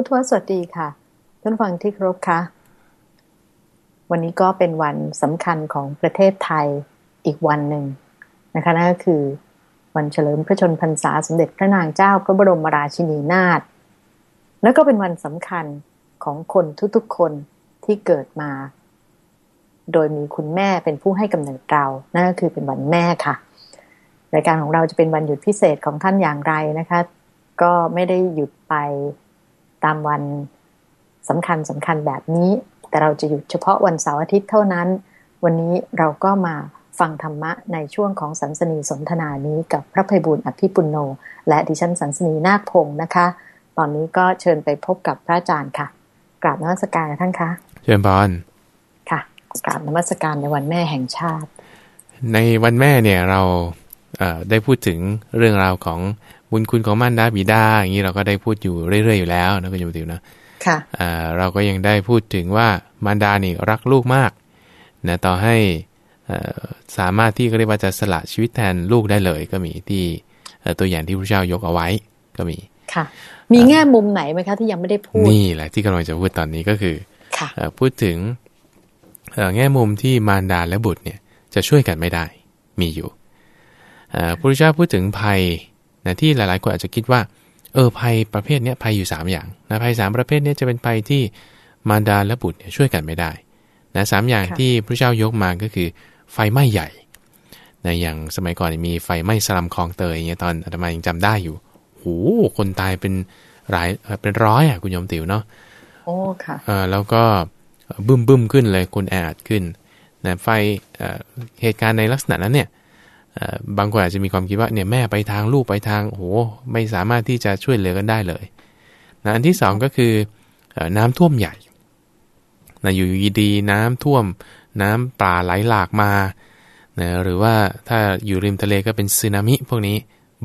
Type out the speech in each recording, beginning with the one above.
พุทธวสวัสดีค่ะท่านฟังที่ครบค่ะ วันนี้ก็เป็นวันสำคัญของประเทศไทยอีกวันหนึ่งนะคะนั่นก็คือวันเฉลิมพระชนพรรษาสมเด็จพระนางเจ้าพระบรมราชินีนาถแล้วก็เป็นวันสำคัญของคนทุกๆคนที่เกิดมา โดยมีคุณแม่เป็นผู้ให้กำเนิดเรา นั่นก็คือเป็นวันแม่ค่ะ รายการของเราจะเป็นวันหยุดพิเศษของท่านอย่างไรนะคะ ก็ไม่ได้หยุดไป ตามวันสำคัญสำคัญแบบนี้ แต่เราจะหยุดเฉพาะวันเสาร์อาทิตย์เท่านั้น วันนี้เราก็มาฟังธรรมะในช่วงของสันสนีสนทนานี้กับพระภัยบุญอภิปุโน และดิฉันสันสนีนาคพงศ์นะคะ ตอนนี้ก็เชิญไปพบกับพระอาจารย์ค่ะ กราบนมัสการท่านคะเชิญพรค่ะกราบนมัสการในวันแม่แห่งชาติ ในวันแม่เนี่ยเราเอ่อได้พูดถึงเรื่องราวของ บุญคุณของมารดาบิดาอย่างนี้เราก็ได้พูดอยู่เรื่อย ๆ อยู่แล้วนะคุณโยมติวนะค่ะอ่าเราก็ยังได้พูดถึงว่ามารดานี่รักลูกมากนะต่อให้เอ่อสามารถที่ก็เรียกว่าจะสละชีวิตแทนลูกได้เลยก็มีที่เอ่อตัวอย่างที่พระเจ้ายกเอาไว้ก็มีค่ะ มีแง่มุมไหนไหมคะที่ยังไม่ได้พูดนี่แหละที่กำลังจะพูดตอนนี้ก็คือค่ะเอ่อพูดถึงเอ่อแง่มุมที่มารดาและบุตรเนี่ยจะช่วยกันไม่ได้มีอยู่เอ่อพระพุทธเจ้าพูดถึงภัย นะที่หลายๆคนอาจจะคิดว่า เออภัยประเภทเนี้ยภัยอยู่ 3 อย่างนะภัยสามประเภทเนี้ยจะเป็นภัยที่มารดาและบุตรเนี่ยช่วยกันไม่ได้นะสามอย่างค่ะที่พระเจ้ายกมาก็คือ ไฟไหม้ใหญ่นะอย่างสมัยก่อนมีไฟไหม้สลัมคลองเตยอย่างเงี้ยตอนอาตมายังจำได้อยู่โหคนตายเป็นหลายเอ่อเป็นร้อยอะคุณโยมติ๋วเนาะโอ้ค่ะเอ่อแล้วก็บึ้มบึ้มขึ้นเลยคนแออัดขึ้นนะไฟเอ่อเหตุการณ์ในลักษณะนั้นเนี่ยเอ่อ บางคนอาจจะมีความคิดว่าเนี่ยแม่ไปทางลูกไปทางโอ้โหไม่สามารถที่จะช่วยเหลือกันได้เลยนะอันที่สองก็คือเอ่อน้ำท่วมใหญ่นะอยู่ดีๆน้ำท่วม น้ำป่าไหลหลากมานะหรือว่าถ้าอยู่ริมทะเลก็เป็นสึนามิพวกนี้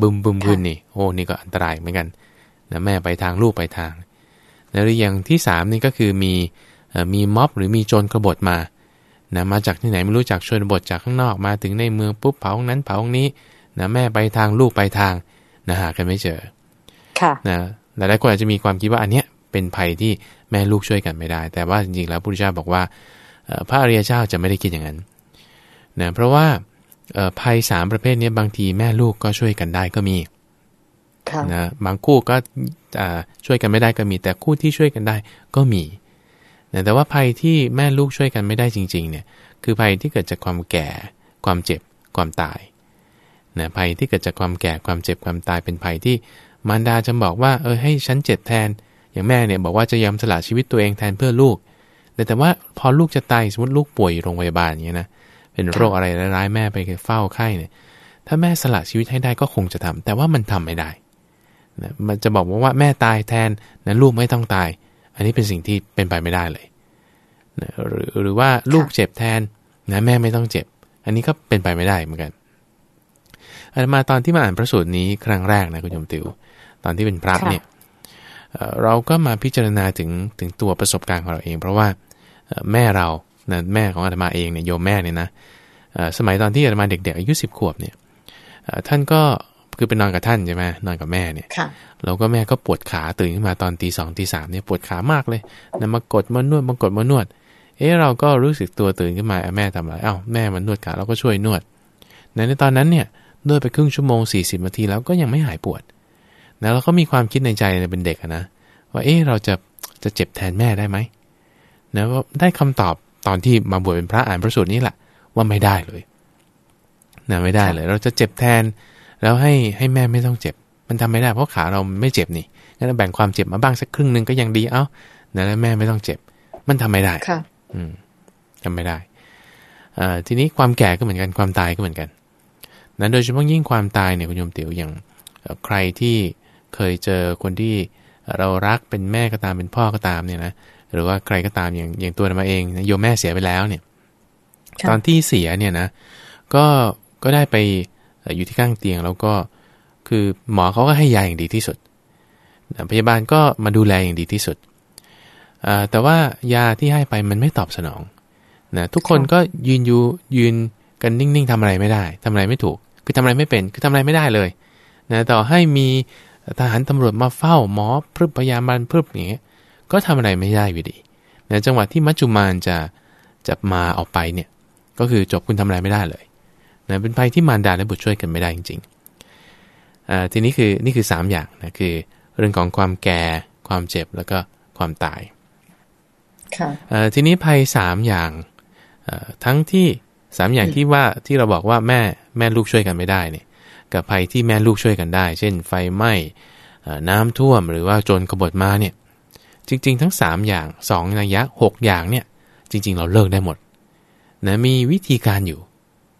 บึมบึมขึ้นนี่โอ้นี่ก็อันตรายเหมือนกันนะแม่ไปทางลูกไปทางแล้วหรืออย่างที่สามนี่ก็คือมีเอ่อมีม็อบหรือมีโจรกบฏมา นะมาจากที่ไหนไม่รู้จากชนบทจากข้างนอกมาถึงในเมืองปุ๊บเผาของนั้นเผาของนี้นะแม่ไปทางลูกไปทางนะหากันไม่เจอ ค่ะนะหลายๆคนอาจจะมีความคิดว่าอันเนี้ยเป็นภัยที่แม่ลูกช่วยกันไม่ได้ แต่ว่าจริงๆแล้วพระพุทธเจ้าบอกว่าเอ่อพระอริยเจ้าจะไม่ได้คิดอย่างนั้นนะเพราะว่าเอ่อภัยสามประเภทเนี้ยบางทีแม่ลูกก็ช่วยกันได้ก็มีค่ะนะบางคู่ก็อ่าช่วยกันไม่ได้ก็มี แต่คู่ที่ช่วยกันได้ก็มีนะ แต่ว่าภัยที่แม่ลูกช่วยกันไม่ได้จริงๆเนี่ยคือภัยที่เกิดจากความแก่ ความเจ็บ ความตายนะภัยที่เกิดจากความแก่ความเจ็บความตายเป็นภัยที่มารดาจะบอกว่าเออให้ฉันเจ็บแทน อย่างแม่เนี่ยบอกว่าจะยอมสละชีวิตตัวเองแทนเพื่อลูก แต่แต่ว่าพอลูกจะตายสมมติลูกป่วยอยู่โรงพยาบาลอย่างเงี้ยนะเป็นโรคอะไรร้ายๆแม่ไปเฝ้าไข้เนี่ยถ้าแม่สละชีวิตให้ได้ก็คงจะทำแต่ว่ามันทำไม่ได้นะมันจะบอกว่าแม่ตายแทนนะลูกไม่ต้องตาย อันนี้เป็นสิ่งที่เป็นไปไม่ได้เลยนะหรือหรือว่าลูกเจ็บแทนนะแม่ไม่ต้องเจ็บ อันนี้ก็เป็นไปไม่ได้เหมือนกันอาตมาตอนที่มาอ่านพระสูตรนี้ครั้งแรกนะคุณโยมติว ตอนที่เป็นพระค่ะเนี่ยเอ่อเราก็มาพิจารณาถึงถึงตัวประสบการณ์ของเราเอง เพราะว่าเอ่อแม่เรานะแม่ของอาตมาเองเนี่ยโยมแม่เนี่ยนะเอ่อสมัยตอนที่อาตมาเด็กๆอายุสิบขวบเนี่ยเอ่อท่านก็ คือไปนอนกับท่านใช่ไหมนอนกับแม่เนี่ยค่ะแล้วก็แม่ก็ปวดขาตื่นขึ้นมาตอนตีสองตีสามเนี่ยปวดขามากเลยนะมากดมานวดมากดมานวด เอ๊ะเราก็รู้สึกตัวตื่นขึ้นมาเอ้าแม่ทำอะไรเอ้าแม่มันนวดขาเราก็ช่วยนวดในในตอนนั้นเนี่ยนวดไปครึ่งชั่วโมง 40นาทีแล้วก็ยังไม่หายปวดนะเราก็มีความคิดในใจเป็นเด็กอะนะว่าเอ๊ะเราจะจะเจ็บแทนแม่ได้ไหมนะว่าได้คำตอบตอนที่มาบวชเป็นพระอ่านพระสูตรนี้แหละว่าไม่ได้เลยนะไม่ได้เลย เราจะเจ็บแทน แล้วให้ให้แม่ไม่ต้องเจ็บ มันทำไม่ได้เพราะขาเราไม่เจ็บนี่งั้นเราแบ่งความเจ็บมาบ้างสักครึ่งหนึ่งก็ยังดีเอ้านะแล้วแม่ไม่ต้องเจ็บ มันทำไม่ได้ค่ะ อืมทำไม่ได้อ่าทีนี้ความแก่ก็เหมือนกันความตายก็เหมือนกันนั้นโดยเฉพาะยิ่งความตายเนี่ยคุณโยมติ๋วอย่างเอ่อใครที่เคยเจอคนที่เรารักเป็นแม่ก็ตามเป็นพ่อก็ตามเนี่ยนะหรือว่าใครก็ตามอย่างอย่างตัวเรามาเองนะโยมแม่เสียไปแล้วเนี่ยค่ะตอนที่เสียเนี่ยนะ ก็ก็ได้ไปเอยู่ที่ข้างเตียงแล้วก็คือหมอเขาก็ให้ยาอย่างดีที่สุด พยาบาลก็มาดูแลอย่างดีที่สุด แต่ว่ายาที่ให้ไปมันไม่ตอบสนองนะทุกคนก็ยืนอยู่ยืนกันนิ่งๆทำอะไรไม่ได้ทำอะไรไม่ถูก คือทำอะไรไม่เป็น คือทำอะไรไม่ได้เลยนะต่อให้มีทหารตำรวจมาเฝ้าหมอพรึบพยาบาลพรึบอย่างเงี้ยก็ทำอะไรไม่ได้อยู่ดีในจังหวะที่มัจจุมานจะจะมาออกไปเนี่ย ก็คือจบคุณทำอะไรไม่ได้เลย นะเป็นภัยที่มารดาและบุตรช่วยกันไม่ได้จริงๆทีนี้คือนี่คือ 3 อย่างนะคือ เรื่องของความแก่ความเจ็บแล้วก็ความตายทีนี้ภัยสามอย่างทั้งที่สามอย่างที่ว่าที่เราบอกว่าแม่แม่ลูกช่วยกันไม่ได้เนี่ยกับภัยที่แม่ลูกช่วยกันได้ เช่น ไฟไหม้น้ำท่วมหรือว่าโจรกบฏมาเนี่ยจริง ๆ ทั้ง 3 อย่าง2นัยยะ6อย่างเนี่ยจริง ๆ เราเลิกได้หมดนะมีวิธีการอยู่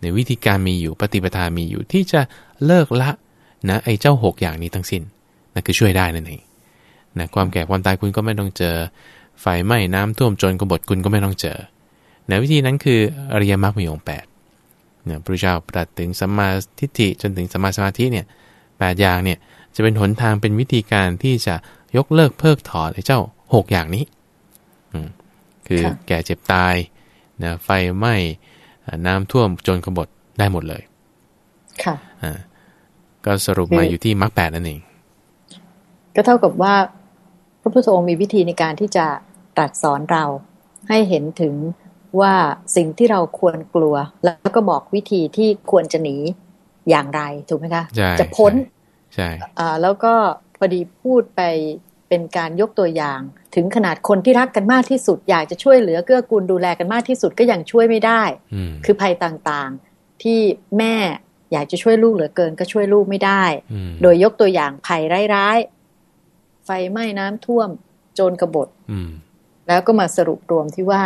ในวิธีการมีอยู่ปฏิปทามีอยู่ที่จะเลิกละนะไอ้เจ้า 6 อย่างนี้ทั้งสิน้นนั่นคือช่วยได้นั่นเองนะความแก่ความตายคุณก็ไม่ต้องเจอไฟไหม้น้ำท่วมโจรกบฏคุณก็ไม่ต้องเจอนะวิธีนั้นคืออริยมรรคมีองค์แปดเนี่ยพระเจ้าตรัสถึงสัมมาทิฏฐิจนถึงสัมมาสมาธิเนี่ยแปดอย่างเนี่ยจะเป็นหนทางเป็นวิธีการที่จะยกเลิกเพิกถอนไอ้เจ้าหกอย่างนี้อืคือแก่เจ็บตายนะไฟไหม้ น้ำท่วมจนกบฏได้หมดเลย ค่ะอ่าก็สรุปมาอยู่ที่มรรคแปดนั่นเองก็เท่ากับว่า พระพุทธองค์มีวิธีในการที่จะตรัสสอนเราให้เห็นถึงว่าสิ่งที่เราควรกลัว แล้วก็บอกวิธีที่ควรจะหนีอย่างไรถูกไหมคะ จะพ้นใช่แล้วก็พอดีพูดไป เป็นการยกตัวอย่าง ถึงขนาดคนที่รักกันมากที่สุด อยากจะช่วยเหลือเกื้อกูลดูแลกันมากที่สุดก็ยังช่วยไม่ได้ คือภัยต่างๆ ที่แม่อยากจะช่วยลูกเหลือเกินก็ช่วยลูกไม่ได้ โดยยกตัวอย่างภัยร้ายๆไฟไหม้น้ำท่วม โจรกบฏแล้วก็มาสรุปรวมที่ว่า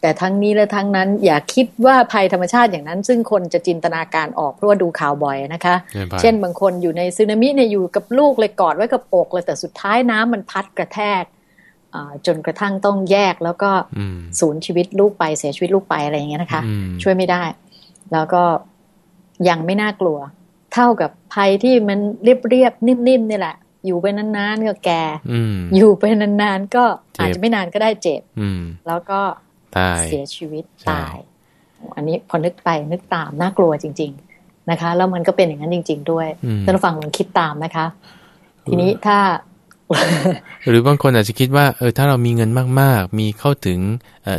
แต่ทั้งนี้และทั้งนั้นอย่าคิดว่าภัยธรรมชาติอย่างนั้น ซึ่งคนจะจินตนาการออกเพราะว่าดูข่าวบ่อยนะคะ เช่นบางคนอยู่ในซึนามิเนี่ยอยู่กับลูกเลยกอดไว้กับอกเลยแต่สุดท้ายน้ำมันพัดกระแทกจนกระทั่งต้องแยกแล้วก็สูญชีวิตลูกไปเสียชีวิตลูกไปอะไรอย่างเงี้ยนะคะ ช่วยไม่ได้ แล้วก็ยังไม่น่ากลัว เท่ากับภัยที่มันเรียบเรียบนิ่มๆนี่แหละ อยู่ไปนานๆก็แก่อยู่ไปนานๆก็อาจจะไม่นานก็ได้เจ็บแล้วก็ ตายเสียชีวิตตาย อันนี้พอนึกไปนึกตามน่ากลัวจริง ๆนะคะ แล้วมันก็เป็นอย่างนั้นจริง ๆ ด้วยท่านฟังลองคิดตามนะคะ ทีนี้ถ้า หรือบางคนอาจจะคิดว่าเออถ้าเรามีเงินมาก ๆ มีเข้าถึง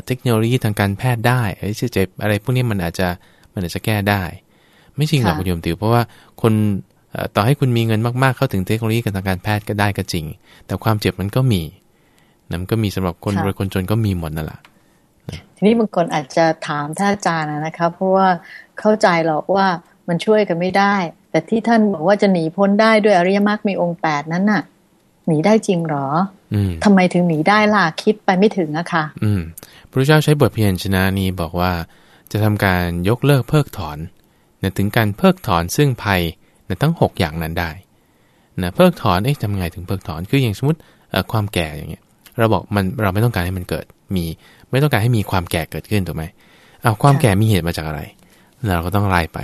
เทคโนโลยีทางการแพทย์ได้ไอ้เจ็บอะไรพวกนี้มันอาจจะมันอาจจะแก้ได้ ไม่จริงหรอกคุณโยมติวเพราะว่าคนต่อให้คุณมีเงินมากๆเข้าถึงเทคโนโลยีทางการแพทย์ก็ได้ก็จริง แต่ความเจ็บมันก็มีนั่นก็มีสำหรับคนรวยคนจนก็มีหมดนั่นแหละ ทีนี้บางคนอาจจะถามท่านอาจารย์นะคะเพราะว่าเข้าใจหรอกว่ามันช่วยกันไม่ได้ แต่ที่ท่านบอกว่าจะหนีพ้นได้ด้วยอริยมรรคมีองค์แปดนั้นน่ะ หนีได้จริงหรอทำไมถึงหนีได้ล่ะคิดไปไม่ถึงอะค่ะ อืมพระเจ้าใช้บทเพียรชนะนี้บอกว่า จะทำการยกเลิกเพิกถอนนะถึงการเพิกถอนซึ่งภัยนะทั้ง 6 อย่างนั้นได้นะเพิกถอนเอ๊ะทำไงถึงเพิกถอนคืออย่างสมมติความแก่อย่างเงี้ย เราบอกมันเราไม่ต้องการให้มันเกิดมี ไม่ต้องการให้มีความแก่เกิดขึ้นถูกไหมเอาความแก่มีเหตุมาจากอะไร เราก็ต้องไล่ไป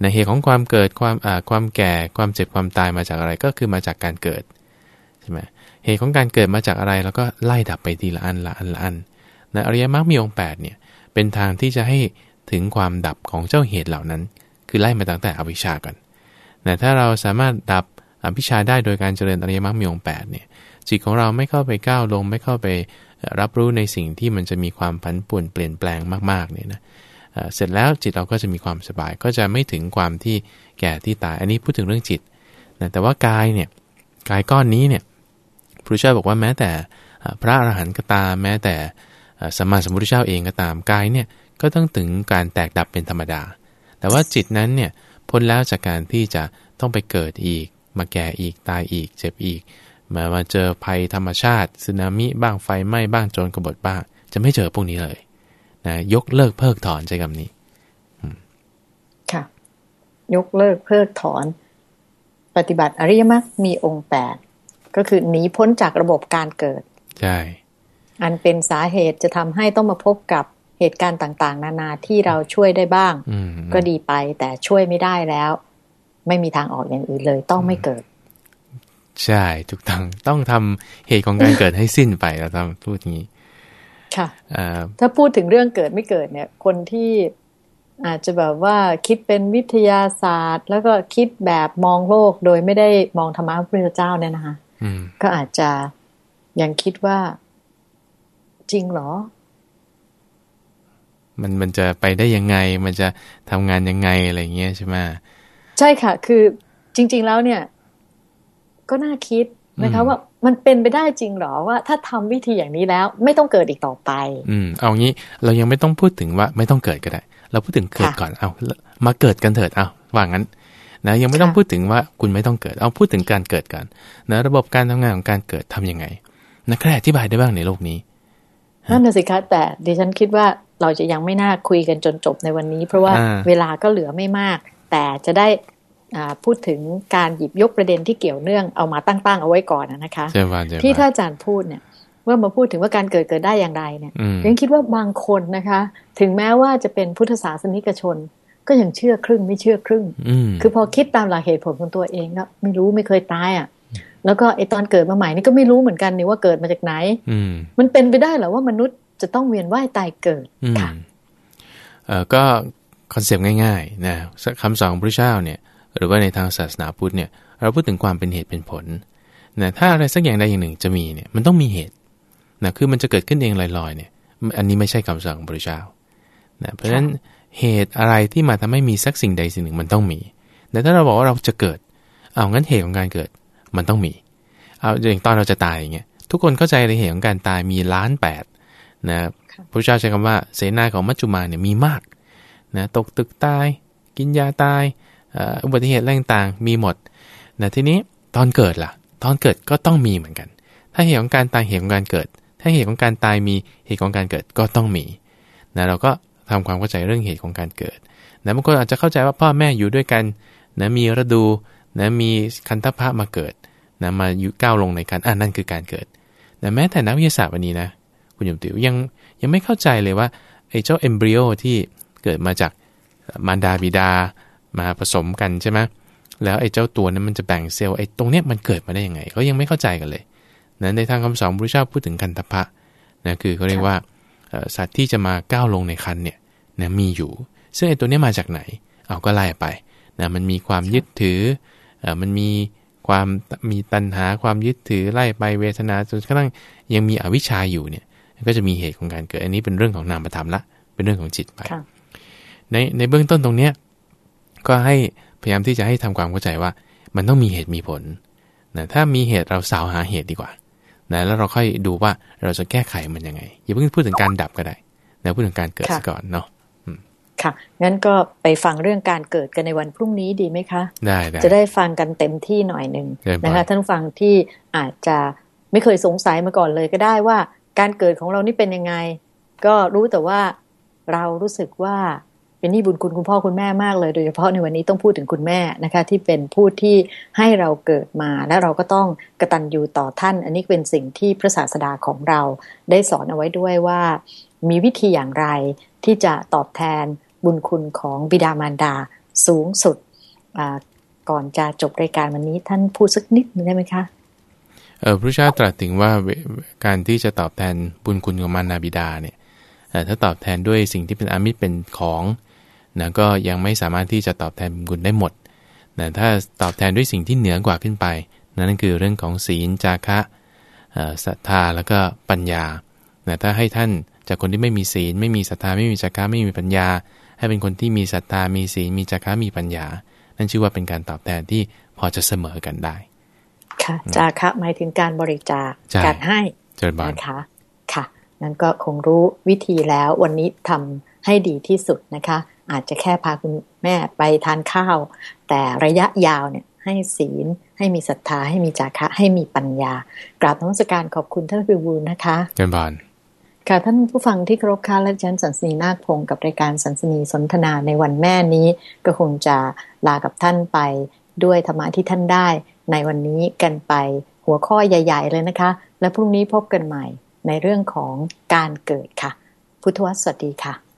ในเหตุของความเกิดความอ่าความแก่ความเจ็บความตายมาจากอะไรก็คือมาจากการเกิดใช่ไหมเหตุของการเกิดมาจากอะไรแล้วก็ไล่ดับไปทีละอันละอันละอันในอริยมรรคมีองค์8เนี่ยเป็นทางที่จะให้ถึงความดับของเจ้าเหตุเหล่านั้น คือไล่มาตั้งแต่อวิชชากันแต่ถ้าเราสามารถดับอวิชชาได้โดยการเจริญอริยมรรคมีองค์8เนี่ย จิตของเราไม่เข้าไปก้าวลง ไม่เข้าไปรับรู้ในสิ่งที่มันจะมีความผันป่วนเปลี่ยนแปลงมากๆเนี่ยนะเสร็จแล้วจิตเราก็จะมีความสบายก็จะไม่ถึงความที่แก่ที่ตาย อันนี้พูดถึงเรื่องจิตนะแต่ว่ากายเนี่ยกายก้อนนี้เนี่ยพระเจ้าบอกว่าแม้แต่พระอรหันต์ก็ตามแม้แต่สมมาสมุทรเจ้าเองก็ตามกายเนี่ยก็ต้องถึงการแตกดับเป็นธรรมดา แต่ว่าจิตนั้นเนี่ยพ้นแล้วจากการที่จะต้องไปเกิดอีก มาแก่อีกตายอีก เจ็บอีก มามาเจอภัยธรรมชาติสึนามิบ้างไฟไหม้บ้างโจรกบฏบ้าง จะไม่เจอพวกนี้เลยนะยกเลิกเพิกถอนใจคำนี้ค่ะ ยกเลิกเพิกถอน ปฏิบัติอริยมรรคมีองค์แปดก็คือหนีพ้นจากระบบการเกิดใช่อันเป็นสาเหตุจะทำให้ต้องมาพบกับเหตุการณ์ต่าง ๆ นานาที่เราช่วยได้บ้าง ก็ดีไปแต่ช่วยไม่ได้แล้ว ไม่มีทางออกอย่างอื่นเลย ต้องไม่เกิด ใช่ถูกต้องต้องทำเหตุของการเกิดให้สิ้นไปเราต้องพูดงี้ ค่ะถ้าพูดถึงเรื่องเกิดไม่เกิดเนี่ย คนที่อาจจะแบบว่าคิดเป็นวิทยาศาสตร์ แล้วก็คิดแบบมองโลกโดยไม่ได้มองธรรมะพระพุทธเจ้าเนี่ยนะคะอืมก็อาจจะยังคิดว่า จริงเหรอ มันมันจะไปได้ยังไง มันจะทำงานยังไงอะไรเงี้ยใช่ไหมใช่ค่ะ คือจริง ๆ แล้วเนี่ย ก็น่าคิดนะคะอืมว่ามันเป็นไปได้จริงเหรอว่า ถ้าทำวิธีอย่างนี้แล้วไม่ต้องเกิดอีกต่อไป อืมเอางี้เรายังไม่ต้องพูดถึงว่าไม่ต้องเกิดก็ได้ เราพูดถึงเกิดค่ะก่อนเอามาเกิดกันเถิดเอาว่างั้นนะยังไม่ต้องค่ะพูดถึงว่าคุณไม่ต้องเกิด เอาพูดถึงการเกิดกันนะระบบการทำงานของการเกิดทำยังไงนะใครอธิบายได้บ้างในโลกนี้นั่นน่ะสิคะแต่ดิฉันคิดว่าเราจะยังไม่น่าคุยกันจนจบในวันนี้ เพราะว่าอ่าเวลาก็เหลือไม่มาก แต่จะได้อ่า พูดถึงการหยิบยกประเด็นที่เกี่ยวเนื่องเอามาตั้งๆเอาไว้ก่อนนะคะเจ้าวันเจ้าที่ท่านวันอาจารย์พูดเนี่ยว่ามาพูดถึงว่าการเกิดเกิดได้อย่างไรเนี่ยอืมยังคิดว่าบางคนนะคะ ถึงแม้ว่าจะเป็นพุทธศาสนิกชน ก็ยังเชื่อครึ่งไม่เชื่อครึ่งอืมคือพอคิดตามหลักเหตุผลของตัวเองก็ไม่รู้ไม่เคยตายอะ แล้วก็ไอตอนเกิดมาใหม่นี่ก็ไม่รู้เหมือนกันนี่ว่าเกิดมาจากไหนอืมมันเป็นไปได้เหรอว่ามนุษย์จะต้องเวียนว่ายตายเกิดอืมค่ะเอ่อก็คอนเซปต์ง่ายๆนะคำสอนของพระเจ้าเนี่ย หรือว่าในทางศาสนาพุทธเนี่ยเราพูดถึงความเป็นเหตุเป็นผลนะถ้าอะไรสักอย่างใดอย่างหนึ่งจะมีเนี่ยมันต้องมีเหตุนะคือมันจะเกิดขึ้นเองลอยๆเนี่ยอันนี้ไม่ใช่คำสอนของพระเจ้านะเพราะฉะนั้นเหตุอะไรที่มาทำให้มีสักสิ่งใดสิ่งหนึ่งมันต้องมี แต่ถ้าเราบอกว่าเราจะเกิด เอางั้นเหตุของการเกิดมันต้องมี เอาอย่างตอนเราจะตายอย่างเงี้ยทุกคนเข้าใจเลยเหตุของการตายมีล้านแปดนะพระเจ้าใช้คำว่าเสนาของมัจจุมาเนี่ยมีมากนะตกตึกตาย กินยาตาย อุบัติเหตุอะไรต่างมีหมดนะทีนี้ตอนเกิดล่ะ ตอนเกิดก็ต้องมีเหมือนกัน ถ้าเหตุของการตายเหตุของการเกิด ถ้าเหตุของการตายมีเหตุของการเกิดก็ต้องมีนะเราก็ทำความเข้าใจเรื่องเหตุของการเกิดนะบางคนอาจจะเข้าใจว่าพ่อแม่อยู่ด้วยกันนะมีฤดูนะมีคันธพะมาเกิดนะมาอยู่ก้าวลงในการอ่านั่นคือการเกิดนะแม้แต่นักวิทยาศาสตร์วันนี้นะคุณยมติวยังยังไม่เข้าใจเลยว่าไอ้เจ้าเอมบริโอที่เกิดมาจากมารดาบิดา มาผสมกันใช่ไหมแล้วไอ้เจ้าตัวนั้นมันจะแบ่งเซลล์ไอ้ตรงเนี้ยมันเกิดมาได้ยังไงเขายังไม่เข้าใจกันเลยนะในทางคำสอนพระพุทธเจ้าพูดถึงคันธพะนะคือเขาเรียกว่าเอ่อสัตว์ที่จะมาก้าวลงในคันเนี่ยนะมีอยู่ ซึ่งไอ้ตัวเนี้ยมาจากไหน เอาก็ไล่ไปนะมันมีความยึดถือเอ่อมันมีความมีตัณหาความยึดถือไล่ไปเวทนาจนกระทั่งยังมีอวิชชาอยู่เนี่ย ก็จะมีเหตุของการเกิด อันนี้เป็นเรื่องของนามธรรมละ เป็นเรื่องของจิตไปค่ะในในเบื้องต้นตรงเนี้ย ก็ให้พยายามที่จะให้ทำความเข้าใจว่า มันต้องมีเหตุมีผลนะถ้ามีเหตุเราสาวหาเหตุดีกว่านะแล้วเราค่อยดูว่าเราจะแก้ไขมันยังไง อย่าเพิ่งพูดถึงการดับก็ได้นะพูดถึงการเกิดค่ะซะก่อนเนาะค่ะ งั้นก็ไปฟังเรื่องการเกิดกันในวันพรุ่งนี้ดีไหมคะได้ได้จะได้ฟังกันเต็มที่หน่อยหนึ่งได้ครับนะคะท่านผู้ฟังที่อาจจะไม่เคยสงสัยมาก่อนเลยก็ได้ว่า การเกิดของเรานี่เป็นยังไง ก็รู้แต่ว่าเรารู้สึกว่า เป็นหนี่บุญคุณคุณพ่อคุณแม่มากเลย โดยเฉพาะในวันนี้ต้องพูดถึงคุณแม่นะคะ ที่เป็นผู้ที่ให้เราเกิดมา และเราก็ต้องกระตัญญูต่อท่าน อันนี้เป็นสิ่งที่พระศาสดาของเราได้สอนเอาไว้ด้วยว่า มีวิธีอย่างไรที่จะตอบแทนบุญคุณของบิดามารดาสูงสุดก่อนจะจบรายการวันนี้ท่านพูดสักนิดได้ไหมคะเออพระเจ้าตรัสถึงว่าการที่จะตอบแทนบุญคุณของมารดาบิดาเนี่ยถ้าตอบแทนด้วยสิ่งที่เป็นอามิตรเป็นของ นะก็ยังไม่สามารถที่จะตอบแทนบุญคุณได้หมดนะถ้าตอบแทนด้วยสิ่งที่เหนือกว่าขึ้นไป นั่นคือเรื่องของศีลจาคะเอ่อศรัทธาแล้วก็ปัญญานะถ้าให้ท่านจากคนที่ไม่มีศีล ไม่มีศรัทธาไม่มีจาคะไม่มีปัญญา ให้เป็นคนที่มีศรัทธามีศีลมีจาคะมีปัญญา นั่นชื่อว่าเป็นการตอบแทนที่พอจะเสมอกันได้ ค่ะ จาคะหมายถึงการบริจาคใช่การให้เจริญบานนะคะค่ะ นั้นก็คงรู้วิธีแล้ววันนี้ทำให้ดีที่สุดนะคะ อาจจะแค่พาคุณแม่ไปทานข้าว แต่ระยะยาวเนี่ยให้ศีล ให้มีศรัทธา ให้มีจาคะ ให้มีปัญญากราบนมัสการขอบคุณท่านพิบูลนะคะเจริญบานค่ะท่านผู้ฟังที่เคารพค่ะและดิฉันสันสนีนาคพงศ์กับรายการสันสนีสนทนาในวันแม่นี้ ก็คงจะลากับท่านไปด้วยธรรมะที่ท่านได้ในวันนี้กันไปหัวข้อใหญ่ ๆ เลยนะคะ และพรุ่งนี้พบกันใหม่ในเรื่องของการเกิดค่ะ พุทธวสวัสดีค่ะ